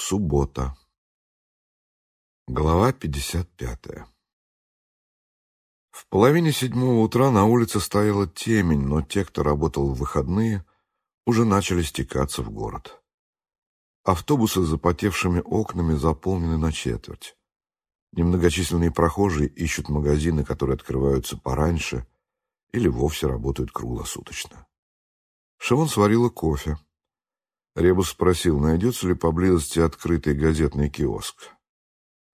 Суббота. Глава 55. В половине седьмого утра на улице стояла темень, но те, кто работал в выходные, уже начали стекаться в город. Автобусы с запотевшими окнами заполнены на четверть. Немногочисленные прохожие ищут магазины, которые открываются пораньше или вовсе работают круглосуточно. Шивон сварила кофе. Ребус спросил, найдется ли поблизости открытый газетный киоск.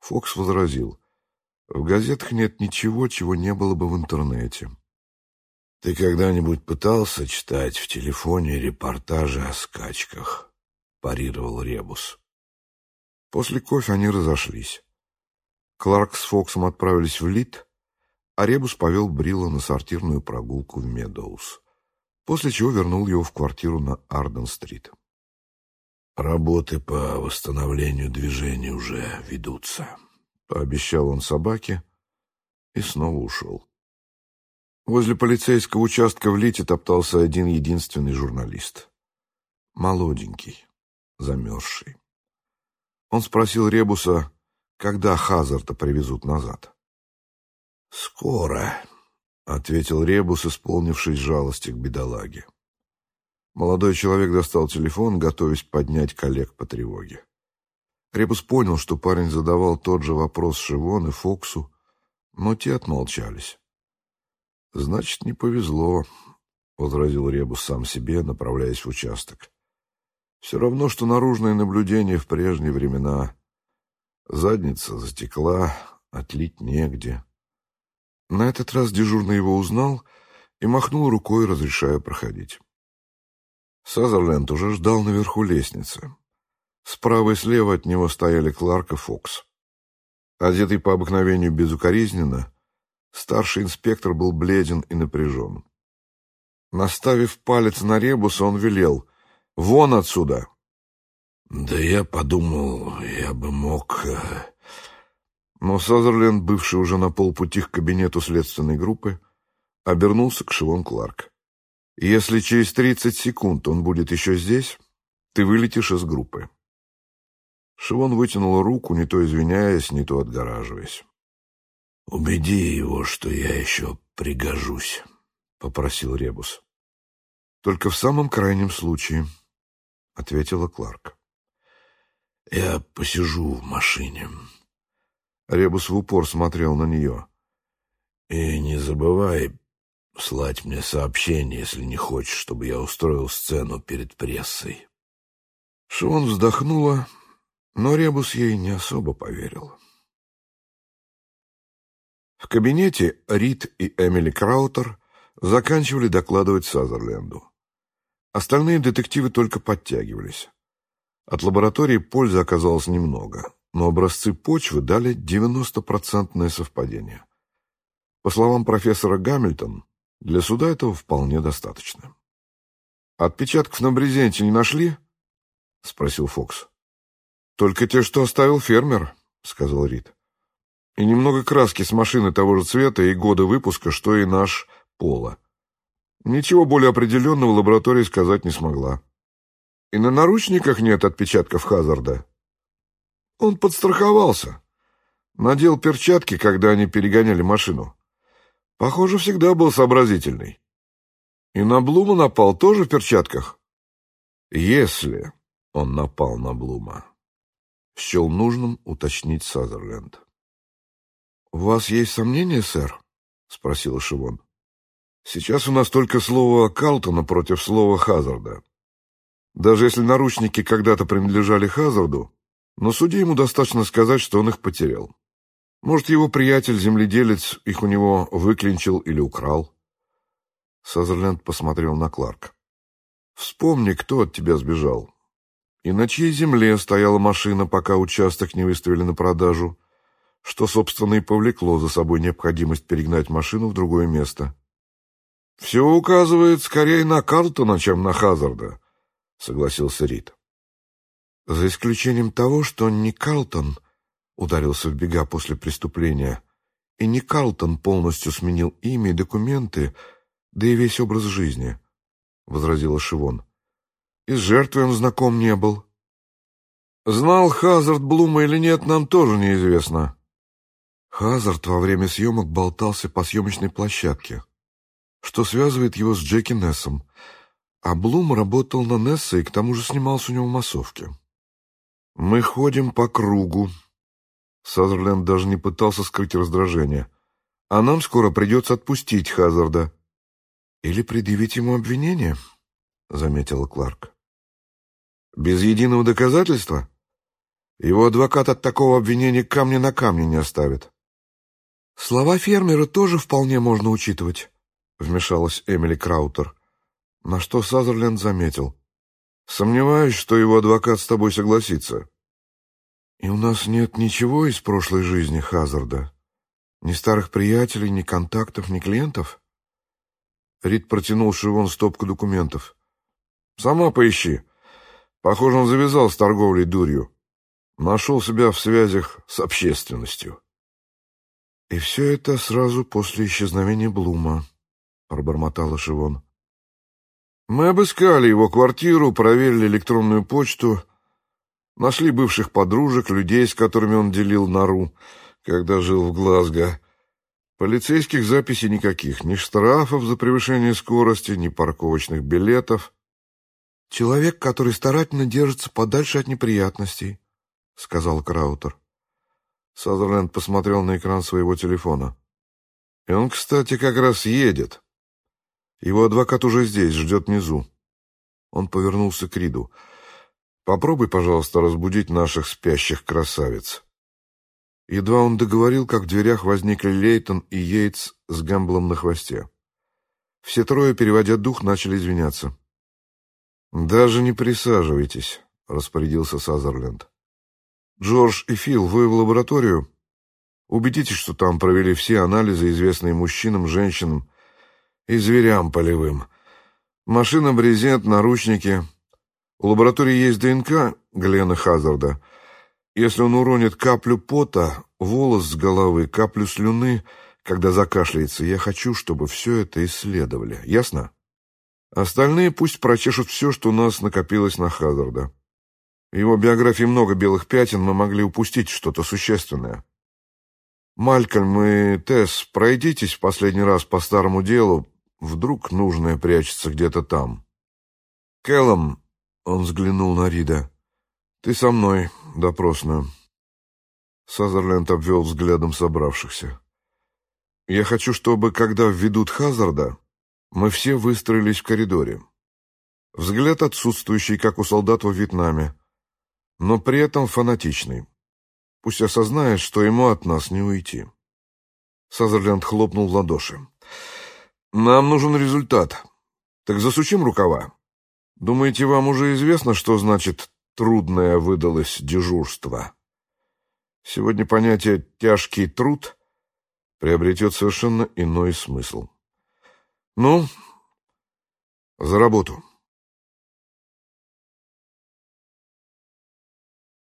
Фокс возразил, в газетах нет ничего, чего не было бы в интернете. «Ты когда-нибудь пытался читать в телефоне репортажи о скачках?» — парировал Ребус. После кофе они разошлись. Кларк с Фоксом отправились в Лид, а Ребус повел Брилла на сортирную прогулку в Медоуз, после чего вернул его в квартиру на Арден-стрит. «Работы по восстановлению движения уже ведутся», — пообещал он собаке и снова ушел. Возле полицейского участка в Лите топтался один единственный журналист. Молоденький, замерзший. Он спросил Ребуса, когда Хазарда привезут назад. «Скоро», — ответил Ребус, исполнившись жалости к бедолаге. Молодой человек достал телефон, готовясь поднять коллег по тревоге. Ребус понял, что парень задавал тот же вопрос Шивон и Фоксу, но те отмолчались. «Значит, не повезло», — возразил Ребус сам себе, направляясь в участок. «Все равно, что наружное наблюдение в прежние времена. Задница затекла, отлить негде». На этот раз дежурный его узнал и махнул рукой, разрешая проходить. Сазерленд уже ждал наверху лестницы. Справа и слева от него стояли Кларк и Фокс. Одетый по обыкновению безукоризненно, старший инспектор был бледен и напряжен. Наставив палец на ребус, он велел «Вон отсюда!» «Да я подумал, я бы мог...» э, Но Сазерленд, бывший уже на полпути к кабинету следственной группы, обернулся к Шивон Кларк. Если через 30 секунд он будет еще здесь, ты вылетишь из группы. Шивон вытянул руку, не то извиняясь, не то отгораживаясь. «Убеди его, что я еще пригожусь», — попросил Ребус. «Только в самом крайнем случае», — ответила Кларк. «Я посижу в машине». Ребус в упор смотрел на нее. «И не забывай слать мне сообщение, если не хочешь, чтобы я устроил сцену перед прессой. Шон вздохнула, но Ребус ей не особо поверил. В кабинете Рид и Эмили Краутер заканчивали докладывать Сазерленду. Остальные детективы только подтягивались. От лаборатории пользы оказалось немного, но образцы почвы дали 90% совпадение. По словам профессора Гамильтон, для суда этого вполне достаточно. «Отпечатков на брезенте не нашли?» — спросил Фокс. «Только те, что оставил фермер», — сказал Рид. «И немного краски с машины того же цвета и года выпуска, что и наш Пола. Ничего более определенного лаборатория сказать не смогла. И на наручниках нет отпечатков Хазарда. Он подстраховался. Надел перчатки, когда они перегоняли машину. Похоже, всегда был сообразительный. И на Блума напал тоже в перчатках? Если он напал на Блума. Счел нужным уточнить Сазерленд. «У вас есть сомнения, сэр?» — спросила Шивон. «Сейчас у нас только слово Калтона против слова Хазарда. Даже если наручники когда-то принадлежали Хазарду, но суде ему достаточно сказать, что он их потерял. Может, его приятель-земледелец их у него выклинчил или украл? Сазерленд посмотрел на Кларк. Вспомни, кто от тебя сбежал. И на чьей земле стояла машина, пока участок не выставили на продажу, что, собственно, и повлекло за собой необходимость перегнать машину в другое место. «Все указывает скорее на Карлтона, чем на Хазарда», — согласился Рид. «За исключением того, что не Карлтон, ударился в бега после преступления, и не Карлтон полностью сменил имя и документы, да и весь образ жизни, — возразила Шивон. И с жертвой он знаком не был. Знал Хазард Блума или нет, нам тоже неизвестно. Хазард во время съемок болтался по съемочной площадке, что связывает его с Джеки Нессом, а Блум работал на Несса и к тому же снимался у него в массовке. Мы ходим по кругу. Сазерленд даже не пытался скрыть раздражение. А нам скоро придется отпустить Хазарда. Или предъявить ему обвинение, заметила Кларк. Без единого доказательства? Его адвокат от такого обвинения камня на камне не оставит. «Слова фермера тоже вполне можно учитывать», — вмешалась Эмили Краутер, на что Сазерленд заметил. «Сомневаюсь, что его адвокат с тобой согласится». «И у нас нет ничего из прошлой жизни Хазарда? Ни старых приятелей, ни контактов, ни клиентов?» Рид протянул Шивон стопку документов. «Сама поищи. Похоже, он завязал с торговлей дурью. Нашел себя в связях с общественностью». «И все это сразу после исчезновения Блума», — пробормотала Шивон. «Мы обыскали его квартиру, проверили электронную почту, нашли бывших подружек, людей, с которыми он делил нору, когда жил в Глазго. Полицейских записей никаких, ни штрафов за превышение скорости, ни парковочных билетов. Человек, который старательно держится подальше от неприятностей», — сказал Краутер. Сазерленд посмотрел на экран своего телефона. «И он, кстати, как раз едет. Его адвокат уже здесь, ждет внизу». Он повернулся к Риду. «Попробуй, пожалуйста, разбудить наших спящих красавиц». Едва он договорил, как в дверях возникли Лейтон и Йейтс с Гэмблом на хвосте. Все трое, переводя дух, начали извиняться. «Даже не присаживайтесь», — распорядился Сазерленд. Джордж и Фил, вы в лабораторию? Убедитесь, что там провели все анализы, известные мужчинам, женщинам и зверям полевым. Машина, брезент, наручники. У лаборатории есть ДНК Глена Хазарда. Если он уронит каплю пота, волос с головы, каплю слюны, когда закашляется, я хочу, чтобы все это исследовали. Ясно? Остальные пусть прочешут все, что у нас накопилось на Хазарда. В его биографии много белых пятен, мы могли упустить что-то существенное. Малькольм и Тесс, пройдитесь в последний раз по старому делу, вдруг нужное прячется где-то там. Кэллом, он взглянул на Рида, ты со мной, допросную. Сазерленд обвел взглядом собравшихся. Я хочу, чтобы, когда введут Хазарда, мы все выстроились в коридоре. Взгляд отсутствующий, как у солдат во Вьетнаме но при этом фанатичный. Пусть осознает, что ему от нас не уйти. Сазерленд хлопнул в ладоши. «Нам нужен результат. Так засучим рукава. Думаете, вам уже известно, что значит «трудное выдалось дежурство»?» Сегодня понятие «тяжкий труд» приобретет совершенно иной смысл. Ну, за работу.